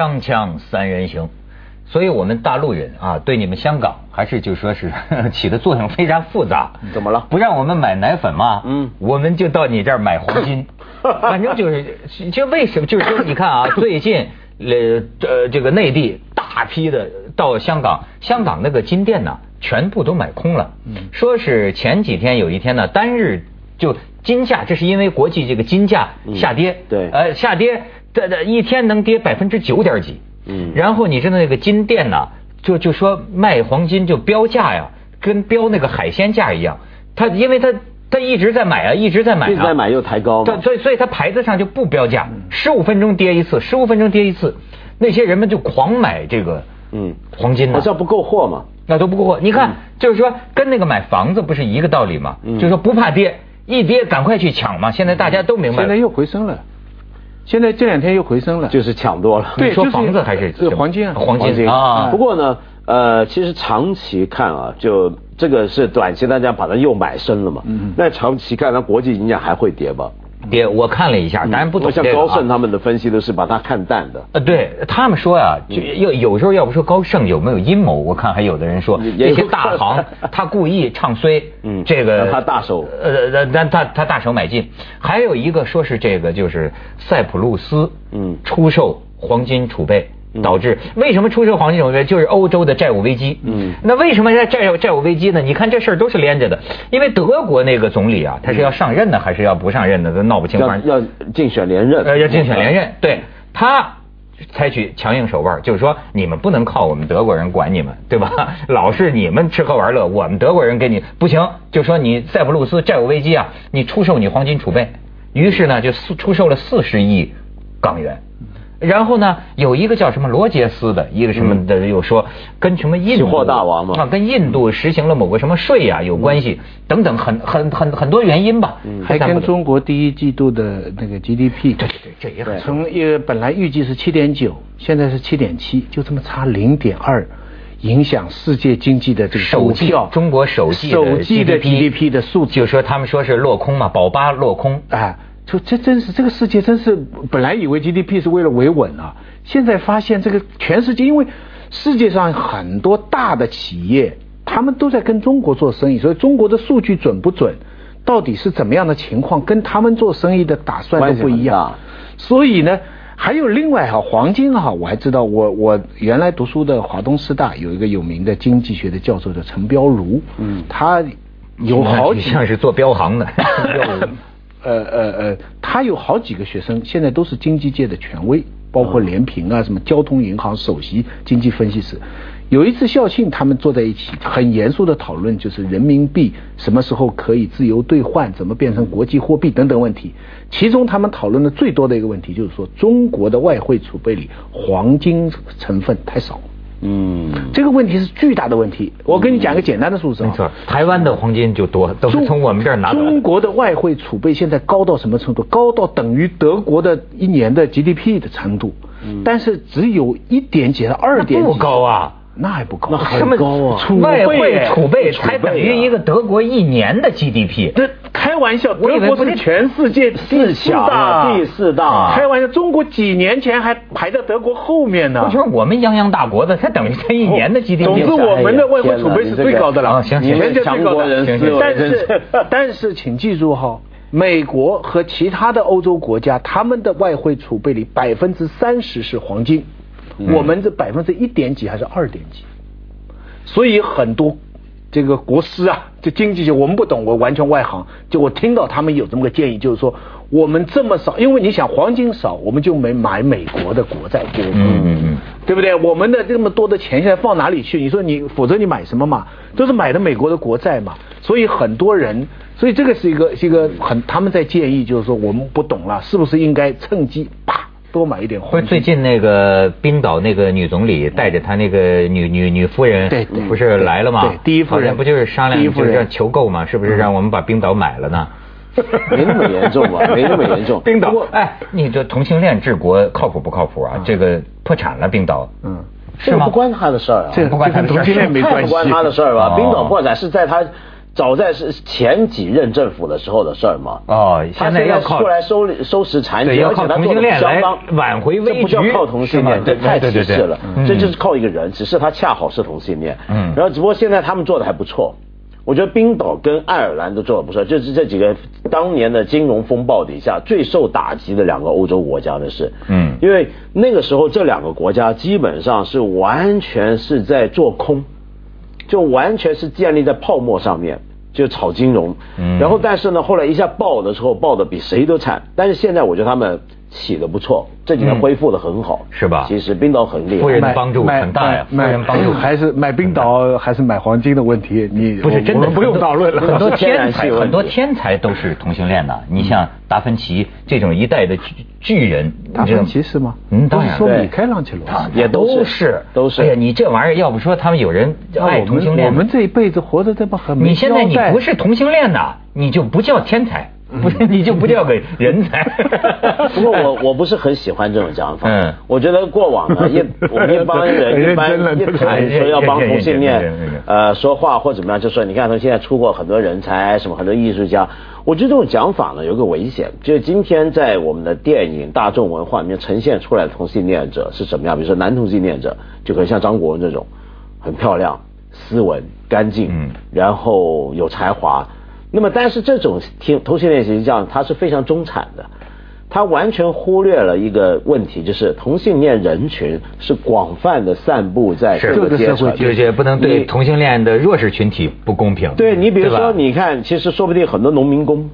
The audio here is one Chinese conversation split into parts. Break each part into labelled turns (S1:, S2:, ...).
S1: 锵锵三人行，所以我们大陆人啊，对你们香港还是就说是 起的作用非常复杂。
S2: 怎么了？
S1: 不让我们买奶粉吗？
S2: 嗯
S1: 我们就到你这儿买黄金。反正就是，就为什么？就是说，你看啊，最近呃呃，这个内地大批的到香港，香港那个金店呢，全部都买空了。
S2: 嗯
S1: 说是前几天有一天呢，单日就金价，这是因为国际这个金价下跌，
S2: 嗯对
S1: 呃，下跌，这这一天能跌百分之九点几。
S2: 嗯
S1: 然后你知道那个金店呢，就就说卖黄金就标价呀，跟标那个海鲜价一样。他因为他他一直在买啊，一直在买啊，
S2: 一直在买又抬高
S1: 所以所以他牌子上就不标价，十五分钟跌一次，十五分钟跌一次，那些人们就狂买这个
S2: 嗯，
S1: 黄金呢
S2: 好。像不够货嘛。
S1: 那都不够货。你看，就是说跟那个买房子不是一个道理吗？
S2: 嗯
S1: 就是说不怕跌，一跌赶快去抢嘛。现在大家都明白了。
S3: 现在又回升了，现在这两天又回升了，
S2: 就是抢多了。
S1: 对说
S3: 对就是
S1: 房子还是
S3: 呃黄金啊
S1: 黄金
S2: 黄金
S1: 啊
S2: 不过呢，呃，其实长期看啊，就这个是短期大家把它又买深了嘛。嗯。那长期看，它国际影响还会跌吧？
S1: 跌，我看了一下，当然不懂
S2: 我像
S1: 这个啊
S2: 高盛他们的分析都是把它看淡的。
S1: 呃，对他们说呀、就有有时候要不说高盛有没有阴谋，我看还有的人说
S2: 也有
S1: 这些大 行他故意唱衰，
S2: 嗯
S1: 这个
S2: 他大手
S1: 呃，呃但他他大手买进，还有一个说是这个就是塞浦路斯，
S2: 嗯
S1: 出售黄金储备。
S2: 嗯
S1: 导致为什么出售黄金储备？就是欧洲的债务危机。
S2: 嗯
S1: 那为什么在债务债务危机呢？你看这事儿都是连着的，因为德国那个总理啊，他是要上任呢，还是要不上任呢？都闹不清。
S2: 要
S1: 反正
S2: 要竞选连任。
S1: 呃，要竞选连任，对他采取强硬手腕，就是说你们不能靠我们德国人管你们，对吧？老是你们吃喝玩乐，我们德国人给你不行，就说你塞浦路斯债务危机啊，你出售你黄金储备，于是呢就四出售了四十亿港元。然后呢，有一个叫什么罗杰斯的，一个什么的，又说跟什么印度
S2: 期货大王嘛。
S1: 啊，跟印度实行了某个什么税呀、有关系，等等，很很很很多原因吧。
S3: 还跟中国第一季度的那个 GDP，
S1: 对对对，这也很
S3: 从一个本来预计是七点九，现在是七点七，就这么差零点二，影响世界经济的这个
S1: 首季，中国首季
S3: 首季的 GDP 的数字，
S1: 就说他们说是落空嘛，保八落空。
S3: 哎，就这真是这个世界真是本来以为 GDP 是为了维稳啊，现在发现这个全世界，因为世界上很多大的企业，他们都在跟中国做生意，所以中国的数据准不准，到底是怎么样的情况，跟他们做生意的打算都不一样。所以呢，还有另外哈，黄金哈，我还知道，我我原来读书的华东师大有一个有名的经济学的教授叫陈彪如，
S2: 嗯
S3: 他有好几
S1: 像是做标行的。
S3: 呃呃呃，他有好几个学生，现在都是经济界的权威，包括连平啊，什么交通银行首席经济分析师。有一次校庆，他们坐在一起，很严肃的讨论，就是人民币什么时候可以自由兑换，怎么变成国际货币等等问题。其中他们讨论的最多的一个问题，就是说中国的外汇储备里黄金成分太少。
S2: 嗯，
S3: 这个问题是巨大的问题。我跟你讲一个简单的数字啊，
S1: 没错，台湾的黄金就多，都是从我们这儿拿走的。
S3: 中国的外汇储备现在高到什么程度？高到等于德国的一年的 GDP 的程度，但是只有一点几到二点几
S1: 不高啊。
S3: 那还不高，
S2: 那很
S1: 什么
S2: 高啊
S3: 储备
S1: 外汇储备
S3: 储备啊
S1: 才等于一个德国一年的 GDP。
S3: 这开玩笑，德国是全世界第四
S2: 强
S3: 大，
S2: 啊第四大
S3: 开玩笑，中国几年前还排在德国后面呢
S1: 我。觉得我们泱泱大国的，才等于才一年的 GDP。
S3: 总之，我们的外汇储备是最高的了，
S1: 啊行行
S2: 强国人
S3: 但是，但是，请记住哈，美国和其他的欧洲国家，他们的外汇储备里百分之三十是黄金，我们这百分之一点几还是二点几，所以很多。这个国师啊，这经济学我们不懂，我完全外行。就我听到他们有这么个建议，就是说我们这么少，因为你想黄金少，我们就没买美国的国债多
S1: 嗯嗯嗯
S3: 对不对？我们的这么多的钱现在放哪里去？你说你，否则你买什么嘛？都是买的美国的国债嘛。所以很多人，所以这个是一个是一个很，他们在建议就是说我们不懂了，是不是应该趁机啪多买一点
S1: 不
S3: 黄金？
S1: 是最近那个冰岛那个女总理带着她那个女女女夫人，
S3: 对对
S1: 不是来了吗？
S3: 对第一夫人
S1: 不就是商量，就是要求购吗？是不是让我们把冰岛买了呢？
S2: 没那么严重吧？没那么严重。
S1: 冰岛，哎，你这同性恋治国靠谱不靠谱啊？这个破产了，冰岛，
S3: 嗯，
S1: 是吗
S2: 这不？关他的事儿啊，
S3: 这
S1: 不关他的事儿
S3: 跟同性恋没关系
S2: 太 不关他的事儿吧？
S1: 哦
S2: 冰岛破产是在他早在是前几任政府的时候的事儿嘛。
S1: 哦，
S2: 他
S1: 现在要靠
S2: 出来收收拾残局，而且
S1: 要靠同
S2: 他做的
S1: 性恋来
S2: 相当
S1: 挽回危局
S2: 这不叫靠同性恋，这太
S1: 对对对
S2: 歧视了
S1: 嗯。
S2: 这就是靠一个人，只是他恰好是同性恋。
S1: 嗯
S2: 然后只不过现在他们做的还不错。我觉得冰岛跟爱尔兰都做的不错，就是这几个当年的金融风暴底下最受打击的两个欧洲国家的事。
S1: 嗯
S2: 因为那个时候这两个国家基本上是完全是在做空，就完全是建立在泡沫上面，就炒金融。
S1: 嗯
S2: 然后但是呢，后来一下爆的时候爆的比谁都惨，但是现在我觉得他们起的不错，这几年
S1: 嗯
S2: 恢复的很好，
S1: 是吧
S2: 其实冰岛很厉害。
S1: 夫人的帮助很大呀，夫
S3: 买
S1: 人帮助
S3: 还是买冰岛还是买黄金的问题，你
S1: 不是真的，
S3: 我们不用讨论了。
S1: 很多
S2: 天
S1: 才，很多天才都是同性恋的。你像达芬奇这种一代的巨巨人，
S3: 达芬奇是吗？
S1: 嗯，当然
S3: 说米开朗基罗
S1: 啊
S2: 也都是
S1: 是
S2: 都是
S1: 哎呀，你这玩意儿要不说他们有人爱同性恋，
S3: 我们这一辈子活得这么很没
S1: 你现在你不是同性恋呐，你就不叫天才，不是你就不叫个人才。
S2: 不过我我不是很喜欢这种讲法。
S1: 嗯
S2: 我觉得过往呢，一 我们一帮人 一般一谈说要帮同性恋呃说话或怎么样，就说你看他现在出过很多人才，什么很多艺术家。我觉得这种讲法呢有个危险，就是今天在我们的电影、大众文化里面呈现出来的同性恋者是什么样？比如说男同性恋者，就可能像张国荣这种，很漂亮、斯文、干净，
S1: 嗯
S2: 然后有才华。那么，但是这种听同性恋形象，它是非常中产的，它完全忽略了一个问题，就是同性恋人群是广泛的散布在
S1: 是
S2: 各个阶层，
S1: 就是不能对同性恋的弱势群体不公平。
S2: 对你比如说，你看，其实说不定很多农民工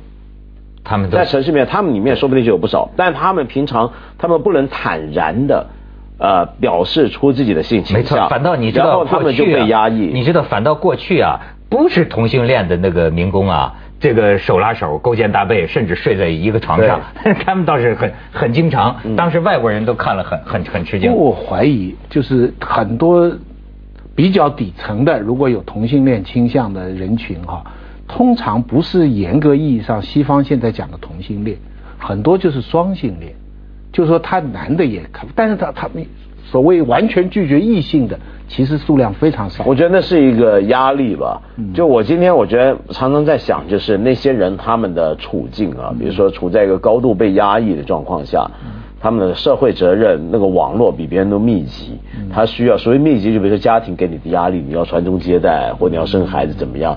S1: 他们
S2: 在城市里面，他们里面说不定就有不少，但他们平常他们不能坦然的。呃，表示出自己的性情
S1: 没错，反倒你知道
S2: 然后他们就
S1: 过去啊
S2: 被压抑。
S1: 你知道，反倒过去啊，不是同性恋的那个民工啊，这个手拉手、勾肩搭背，甚至睡在一个床上，他们倒是很很经常。
S2: 嗯。
S1: 当时外国人都看了很很很吃惊。
S3: 我怀疑，就是很多比较底层的，如果有同性恋倾向的人群哈，通常不是严格意义上西方现在讲的同性恋，很多就是双性恋，就是说他男的也看，但是他他们所谓完全拒绝异性的，其实数量非常少。
S2: 我觉得那是一个压力吧。
S1: 嗯
S2: 就我今天我觉得常常在想，就是那些人他们的处境啊，比如说处在一个高度被压抑的状况下，
S1: 嗯
S2: 他们的社会责任那个网络比别人都密集，
S1: 嗯
S2: 他需要所谓密集，就比如说家庭给你的压力，你要传宗接代或你要生孩子怎么样。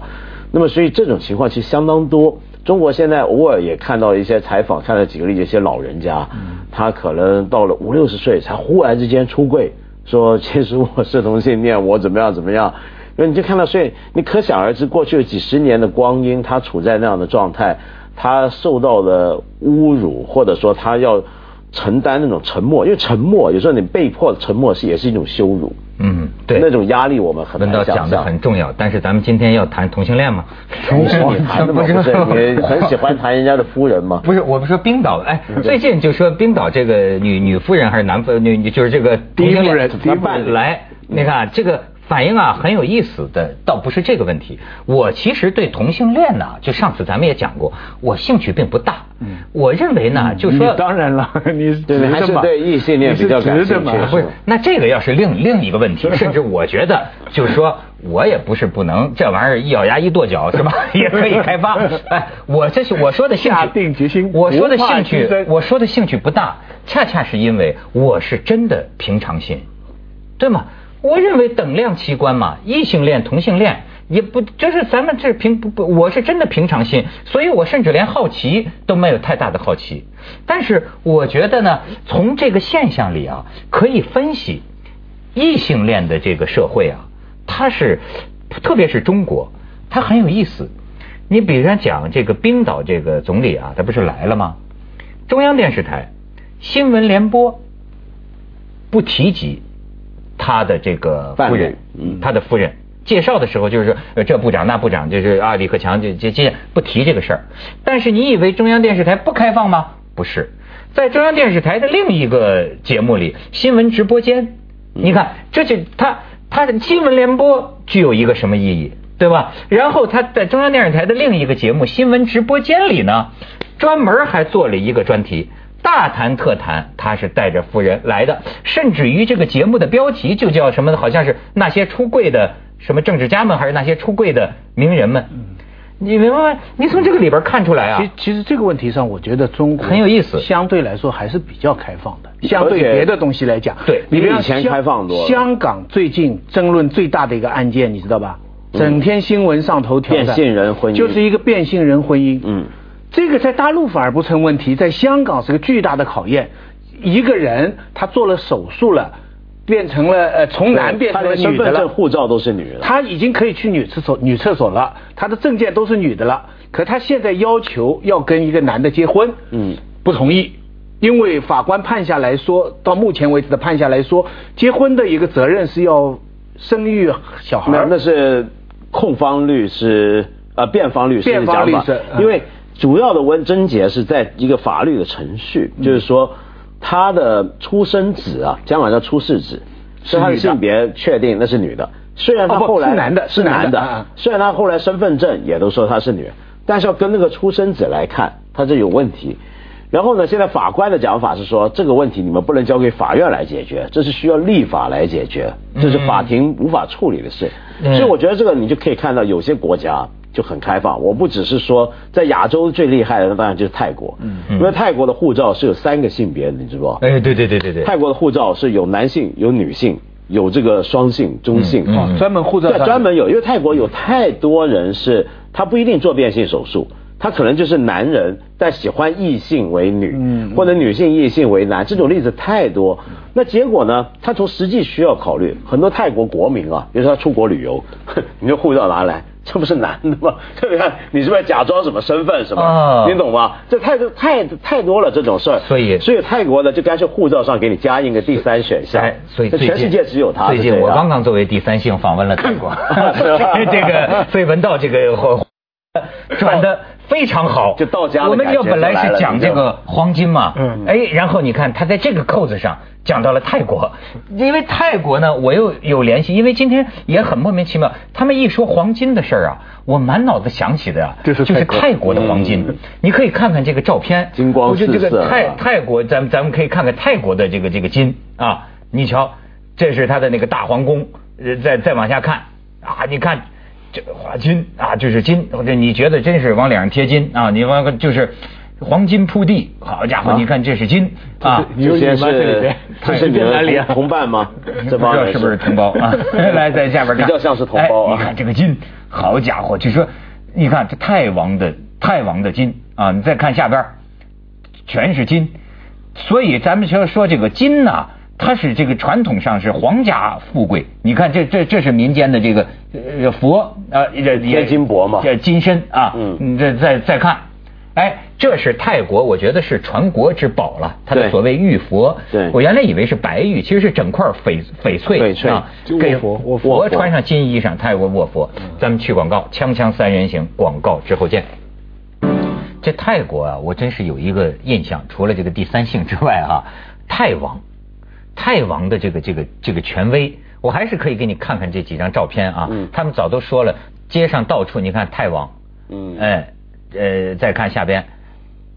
S2: 那么所以这种情况其实相当多。中国现在偶尔也看到一些采访，看到几个例子，一些老人家，他可能到了五六十岁才忽然之间出柜，说其实我是同性恋，我怎么样怎么样。因为你就看到，所以你可想而知，过去几十年的光阴，他处在那样的状态，他受到的侮辱，或者说他要承担那种沉默，因为沉默有时候你被迫沉默是也是一种羞辱。
S1: 嗯，对，
S2: 那种压力我们很
S1: 文道
S2: 难想
S1: 讲的。很重要，但是咱们今天要谈同性恋吗？
S2: 你谈的吗？不是 你很喜欢谈人家的夫人吗？
S1: 不是，我们说冰岛，哎，最近就说冰岛这个女女夫人还是男夫女，女就是这个
S3: 第一
S1: 同性恋
S3: 夫人第一夫
S2: 人
S1: 来，你看这个反应啊很有意思的，倒不是这个问题。我其实对同性恋呢，就上次咱们也讲过，我兴趣并不大。嗯，我认为呢，就说
S3: 当然了，你
S2: 还是对异性恋比较感兴趣
S1: 不是，那这个要是另另一个问题，甚至我觉得就是说，我也不是不能这玩意儿一咬牙一跺脚是吧？也可以开发。哎，我这是我说的兴趣，
S3: 下定决心
S1: 我说的兴趣，我说的兴趣不大，恰恰是因为我是真的平常心，对吗？我认为等量齐观嘛，异性恋、同性恋也不就是咱们这平不不，我是真的平常心，所以我甚至连好奇都没有太大的好奇。但是我觉得呢，从这个现象里啊，可以分析异性恋的这个社会啊，它是特别是中国，它很有意思。你比如说讲这个冰岛这个总理啊，他不是来了吗？中央电视台新闻联播不提及他的这个夫人，
S2: 嗯
S1: 他的夫人介绍的时候就是说呃这部长那部长，就是啊李克强就就就不提这个事儿。但是你以为中央电视台不开放吗？不是，在中央电视台的另一个节目里，新闻直播间，你看这就他他的新闻联播具有一个什么意义？对吧？然后他在中央电视台的另一个节目《新闻直播间》里呢，专门还做了一个专题，大谈特谈，他是带着夫人来的，甚至于这个节目的标题就叫什么呢？好像是那些出柜的什么政治家们，还是那些出柜的名人们。你明白吗？你从这个里边看出来啊
S3: 其，其实这个问题上，我觉得中国
S1: 很有意思
S3: 相对来说还是比较开放的，相对别的东西来讲，
S1: 对
S3: 你比
S2: 以前开放多了
S3: 香港最近争论最大的一个案件，你知道吧？整天新闻上头条的
S2: 变性人婚姻
S3: 就是一个变性人婚姻。
S2: 嗯，
S3: 这个在大陆反而不成问题，在香港是个巨大的考验。一个人他做了手术了，变成了呃从男变成了女的了，
S2: 份证、护照都是女的。
S3: 他已经可以去女厕所女厕所了，他的证件都是女的了，可他现在要求要跟一个男的结婚，
S2: 嗯，
S3: 不同意，因为法官判下来说，到目前为止的判下来说，结婚的一个责任是要生育小孩
S2: 那，那是控方律师呃辩方律师的
S3: 辩方律师嗯。
S2: 因为主要的问症结是在一个法律的程序，
S3: 嗯
S2: 就是说他的出生子啊，将来叫出世纸，是他的性别确定那是女的，虽然他后来
S3: 是男的
S2: 是
S3: 是男
S2: 男的虽然他后来身份证也都说他是女的，但是要跟那个出生子来看，他这有问题。然后呢，现在法官的讲法是说，这个问题你们不能交给法院来解决，这是需要立法来解决，这是法庭无法处理的事。
S1: 嗯
S2: 所以我觉得这个你就可以看到，有些国家就很开放。我不只是说在亚洲最厉害的，那当然就是泰国，
S1: 嗯
S2: 因为泰国的护照是有三个性别的，你知道？
S1: 哎，对对对对对，
S2: 泰国的护照是有男性、有女性、有这个双性、中性
S3: 专门护照
S2: 对，专门有，因为泰国有太多人是他不一定做变性手术，他可能就是男人，但喜欢异性为女，
S3: 嗯
S2: 或者女性异性为男，这种例子太多。那结果呢？他从实际需要考虑，很多泰国国民啊，比如说他出国旅游，你这护照拿来。这不是男的吗？对不对？你是不是假装什么身份什么？
S1: 哦
S2: 你懂吗？这太多太太多了这种事儿。
S1: 所以
S2: 所以泰国的就干脆护照上给你加印个第三选项
S1: 哎，，所以
S2: 全世界只有他
S1: 最近我刚刚作为第三性访问了泰国 这个所以闻到这个后 转的非常好，
S2: 就到家了
S1: 我们要本来是讲这个黄金嘛，
S3: 嗯。
S1: 哎，然后你看他在这个扣子上讲到了泰国，因为泰国呢，我又有联系，因为今天也很莫名其妙，他们一说黄金的事儿啊，我满脑子想起的啊，
S3: 就是
S1: 就是
S3: 泰国。
S1: 的黄金。
S2: 嗯，
S1: 你可以看看这个照片，
S2: 金光
S1: 我觉得这个泰
S2: 啊
S1: 泰国，咱们咱们可以看看泰国的这个这个金啊，你瞧，这是他的那个大皇宫，呃，再再往下看啊，你看这个花金啊，就是金，这你觉得真是往脸上贴金啊？你往个就是黄金铺地，好家伙，
S2: 啊
S1: 你看这是金啊。
S2: 这些
S3: 你有你吗这里
S2: 是
S3: 边
S2: 这是你
S3: 哪里啊
S2: 的同同伴吗？
S1: 不
S2: 这帮人
S1: 知道是不是同胞啊？来，在下边看，
S2: 比较像是同胞啊
S1: 哎你看这个金，好家伙，就说你看这太王的太王的金啊，你再看下边，全是金，所以咱们说说这个金呐、它是这个传统上是皇家富贵。你看这这这是民间的这个呃佛呃这也
S2: 贴金箔嘛
S1: 这金身啊，
S2: 嗯
S1: 你这再再看。哎，这是泰国，我觉得是传国之宝了。它的所谓玉佛，
S2: 对
S1: 我原来以为是白玉，其实是整块翡翡翠
S2: 翡翠
S1: 啊
S3: 就，
S1: 给
S3: 佛卧
S2: 佛
S1: 佛穿上金衣裳，泰国卧佛。咱们去广告，锵锵三人行，广告之后见。这泰国啊，我真是有一个印象，除了这个第三性之外哈、泰王，泰王的这个这个这个权威，我还是可以给你看看这几张照片啊。
S2: 嗯。
S1: 他们早都说了，街上到处你看泰王，
S2: 嗯。
S1: 哎，呃，再看下边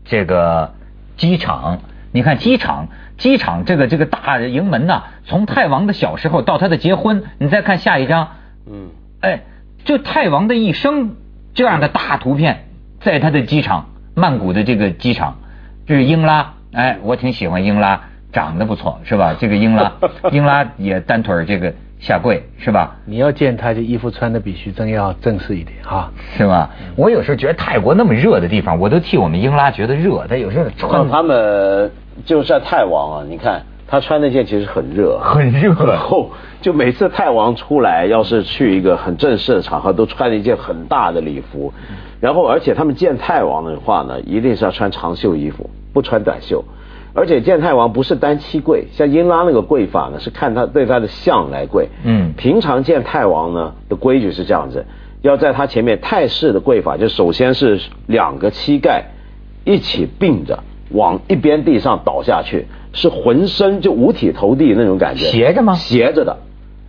S1: 这个机场，你看机场，机场这个这个大营门呐、从泰王的小时候到他的结婚，你再看下一张，
S2: 嗯，
S1: 哎，就泰王的一生这样的大图片，在他的机场，曼谷的这个机场，这是英拉，哎，我挺喜欢英拉，长得不错，是吧？这个英拉，英拉也单腿儿这个下跪，是吧？
S3: 你要见他，这衣服穿的比徐峥要正式一点哈。
S1: 是吧？我有时候觉得泰国那么热的地方，我都替我们英拉觉得热。他有时候穿
S2: 他们就是在泰王啊，你看他穿那件其实很热，
S1: 很热
S2: 很厚。就每次泰王出来，要是去一个很正式的场合，都穿了一件很大的礼服。然后，而且他们见泰王的话呢，一定是要穿长袖衣服，不穿短袖。而且见太王不是单膝跪，像英拉那个跪法呢，是看他对他的相来跪。
S1: 嗯
S2: 平常见太王呢的规矩是这样子，要在他前面泰式的跪法，就首先是两个膝盖一起并着往一边地上倒下去，是浑身就五体投地那种感觉。
S1: 斜着吗
S2: 斜着的。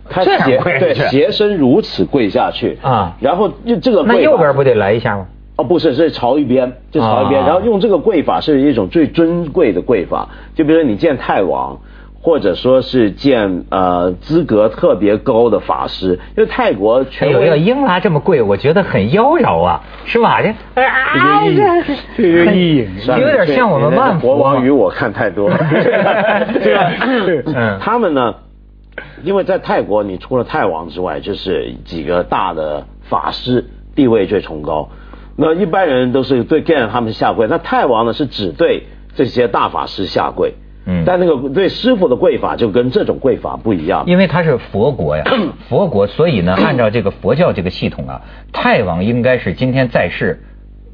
S2: 他斜对斜身如此跪下去
S1: 啊
S2: 然后就这个
S1: 那
S2: 跪法
S1: 右边不得来一下吗？
S2: 哦，不是，是朝一边，就朝一边，
S1: 啊
S2: 然后用这个跪法是一种最尊贵的跪法。就比如说你见泰王，或者说是见呃资格特别高的法师，因为泰国
S1: 哎
S2: 权
S1: 呦，要。英拉这么贵，我觉得很妖娆啊，是吧？这哎啊，
S3: 这个意这个意淫
S1: 有点像我们
S2: 这
S1: 万福
S2: 国王与我看太多，对吧？
S1: 嗯
S2: 他们呢，因为在泰国，你除了泰王之外，就是几个大的法师地位最崇高。那一般人都是对 Gan 他们下跪，那泰王呢是只对这些大法师下跪。
S1: 嗯
S2: 但那个对师傅的跪法就跟这种跪法不一样。
S1: 因为他是佛国呀，佛国，所以呢，按照这个佛教这个系统啊，泰王应该是今天在世，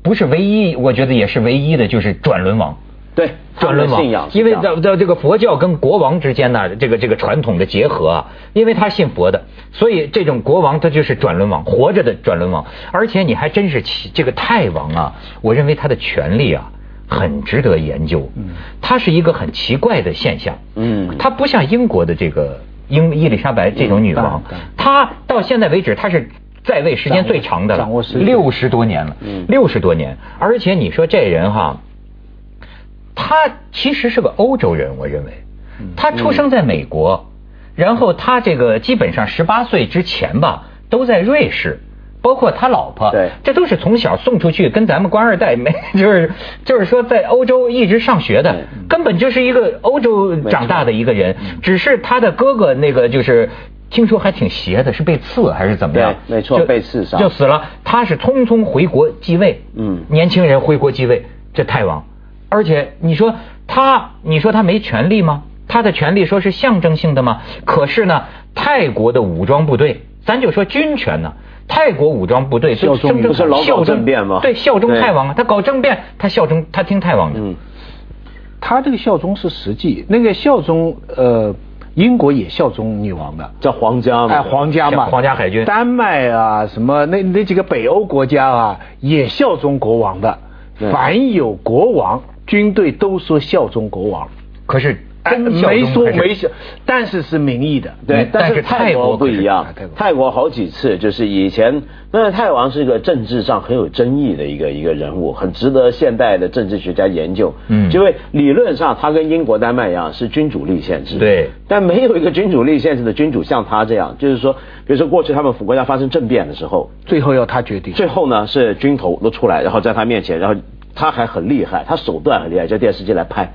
S1: 不是唯一，我觉得也是唯一的，就是转轮王。
S2: 对，
S1: 转轮王因为在在这个佛教跟国王之间呢，这个这个传统的结合啊，因为他信佛的，所以这种国王他就是转轮王，活着的转轮王。而且你还真是这个泰王啊，我认为他的权力啊。很值得研究，嗯，它是一个很奇怪的现象，
S2: 嗯。
S1: 它不像英国的这个英伊丽莎白这种女王她到现在为止她是在位时间最长的了，
S3: 掌握
S1: 六十多年了，
S2: 嗯。
S1: 六十多年，而且你说这人哈，他其实是个欧洲人，我认为，他出生在美国，然后他这个基本上十八岁之前吧，都在瑞士。包括他老婆，
S2: 对。
S1: 这都是从小送出去，跟咱们官二代没，就是就是说在欧洲一直上学的，根本就是一个欧洲长大的一个人，只是他的哥哥那个就是。听说还挺邪的，是被刺还是怎么样？
S2: 没错
S1: 就
S2: 被刺杀。
S1: 就死了。他是匆匆回国继位，
S2: 嗯。
S1: 年轻人回国继位，这太王，而且你说他，你说他没权利吗？他的权利说是象征性的吗？可是呢，泰国的武装部队，咱就说军权呢，泰国武装部队
S3: 效忠
S1: 声称
S2: 不是老搞
S1: 效忠
S2: 政变吗
S1: 对，效忠
S2: 对
S1: 泰王啊，他搞政变，他效忠，他听泰王的。
S2: 嗯，
S3: 他这个效忠是实际，那个效忠呃，英国也效忠女王的。
S2: 叫皇家嘛，
S3: 哎，皇家嘛，
S1: 皇家海军
S3: 丹麦啊，什么那那几个北欧国家啊，也效忠国王的。凡有国王，军队都说效忠国王。
S1: 可是
S3: 没说没效，但是是名义的。
S2: 对，
S1: 但是
S2: 泰
S1: 泰国
S2: 不一样
S3: 泰国，
S2: 泰国好几次就是以前，那泰王是一个政治上很有争议的一个一个人物，很值得现代的政治学家研究。
S1: 嗯
S2: 因为理论上他跟英国、丹麦一样是君主立宪制，
S1: 对，
S2: 但没有一个君主立宪制的君主像他这样，就是说，比如说过去他们国家发生政变的时候，
S3: 最后要他决定。
S2: 最后呢是军头都出来，然后在他面前，然后他还很厉害，他手段很厉害，叫电视机来拍。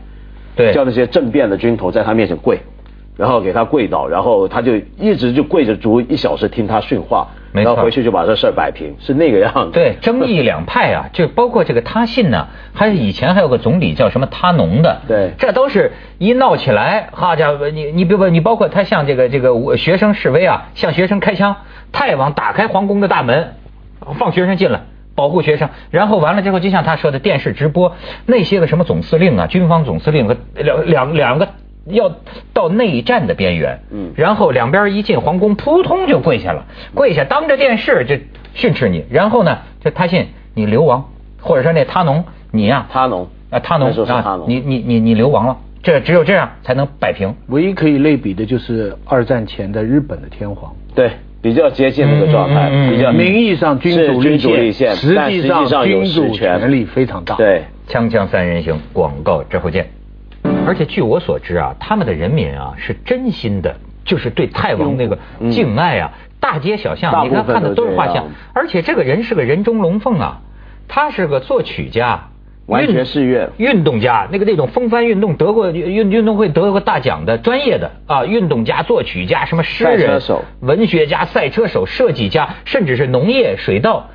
S1: 对
S2: 叫那些政变的军头在他面前跪，然后给他跪倒，然后他就一直就跪着足一小时听他训话，
S1: 没错
S2: 然后回去就把这事儿摆平，是那个样子。
S1: 对，争议两派啊，就包括这个他信呢，还是以前还有个总理叫什么他农的，
S2: 对
S1: 这都是一闹起来，好家伙，你你比如你包括他向这个这个学生示威啊，向学生开枪，太王打开皇宫的大门，放学生进来。保护学生，然后完了之后，就像他说的，电视直播那些个什么总司令啊，军方总司令和两两两个要到内战的边缘，
S2: 嗯。
S1: 然后两边一进皇宫，扑通就跪下了，跪下当着电视就训斥你，然后呢，就他信你流亡，或者说那他农你呀、
S2: 他农。
S1: 啊他农
S2: 那时候是他
S1: 啊，你你你你流亡了，这只有这样才能摆平。
S3: 唯一可以类比的就是二战前的日本的天皇，
S2: 对比较接近那个状态，比较
S3: 名义上君主
S2: 君主立
S3: 宪，
S2: 但
S3: 实际上君主
S2: 权
S3: 权力非常大。
S2: 对，
S1: 锵锵三人行，广告之后见。而且据我所知啊，他们的人民啊是真心的，就是对泰王那个
S2: 嗯
S1: 敬爱啊，大街小巷你看看的
S2: 都
S1: 是画像，而且这个人是个人中龙凤啊，他是个作曲家。
S2: 完全
S1: 运
S2: 是乐
S1: 运动家，那个那种风帆运动得过运运动会得过大奖的专业的啊，运动家、作曲家、什么诗
S2: 赛车
S1: 人
S2: 手、
S1: 文学家、赛车手、设计家，甚至是农业、水稻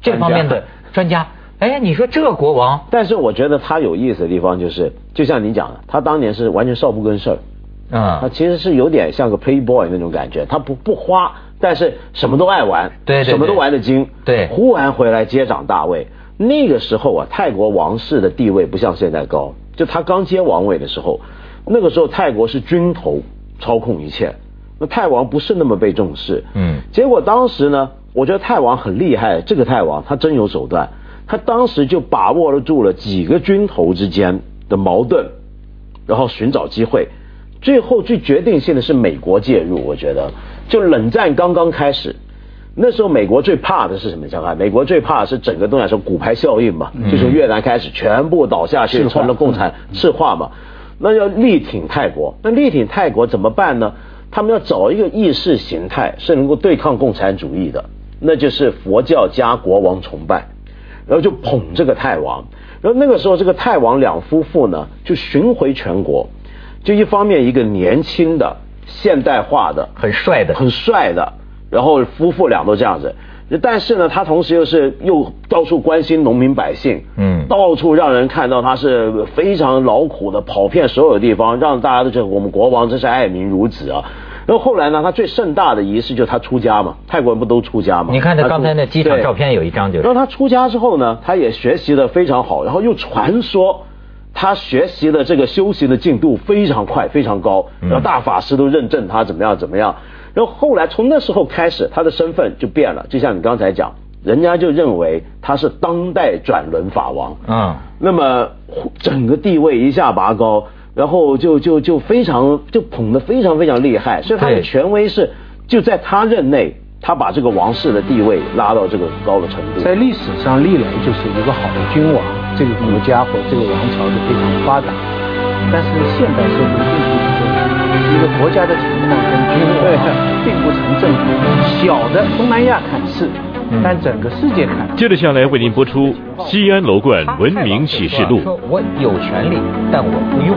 S1: 这方面的专家。哎，你说这国王
S2: 但是我觉得他有意思的地方就是，就像你讲的，他当年是完全少不更事儿啊。他
S1: 啊，
S2: 其实是有点像个 playboy 那种感觉，他不不花，但是什么都爱玩，
S1: 对对对
S2: 什么都玩得精，
S1: 对
S2: 忽然回来接掌大位。那个时候啊，泰国王室的地位不像现在高，就他刚接王位的时候，那个时候泰国是军头操控一切，那泰王不是那么被重视，
S1: 嗯。
S2: 结果当时呢，我觉得泰王很厉害，这个泰王他真有手段，他当时就把握了住了几个军头之间的矛盾，然后寻找机会。最后最决定性的是美国介入，我觉得。就冷战刚刚开始，那时候美国最怕的是什么？想看，美国最怕的是整个东亚说骨牌效应嘛，就从越南开始全部倒下去，成了共产赤化嘛。那要力挺泰国。那力挺泰国怎么办呢？他们要找一个意识形态是能够对抗共产主义的，那就是佛教加国王崇拜，然后就捧这个泰王。然后那个时候，这个泰王两夫妇呢就巡回全国，就一方面一个年轻的、现代化的、
S1: 很帅的、
S2: 很帅的，然后夫妇俩都这样子。但是呢，他同时又是又到处关心农民百姓，嗯，到处让人看到他是非常劳苦的，跑遍所有地方，让大家都觉得我们国王真是爱民如子啊。然后后来呢，他最盛大的仪式就是他出家嘛，泰国人不都出家嘛？
S1: 你看他刚才那机场照片有一张就是。
S2: 然后他出家之后呢，他也学习的非常好，然后又传说他学习的这个修行的进度非常快非常高，然后大法师都认证他怎么样怎么样。然后后来从那时候开始，他的身份就变了。就像你刚才讲，人家就认为他是当代转轮法王嗯。那么整个地位一下拔高，然后就就就非常就捧得非常非常厉害。所以他的权威是就在他任内，他把这个王室的地位拉到这个高的程度。
S3: 在历史上历来就是一个好的君王，这个国家或者这个王朝是非常发达。但是现代社会并不。一个国家的情况跟军火并不成正比。小的东南亚看是，但整个世界看。
S4: 接着下来为您播出《西安楼冠文明启示录》。
S1: 说我有权利，但我不用。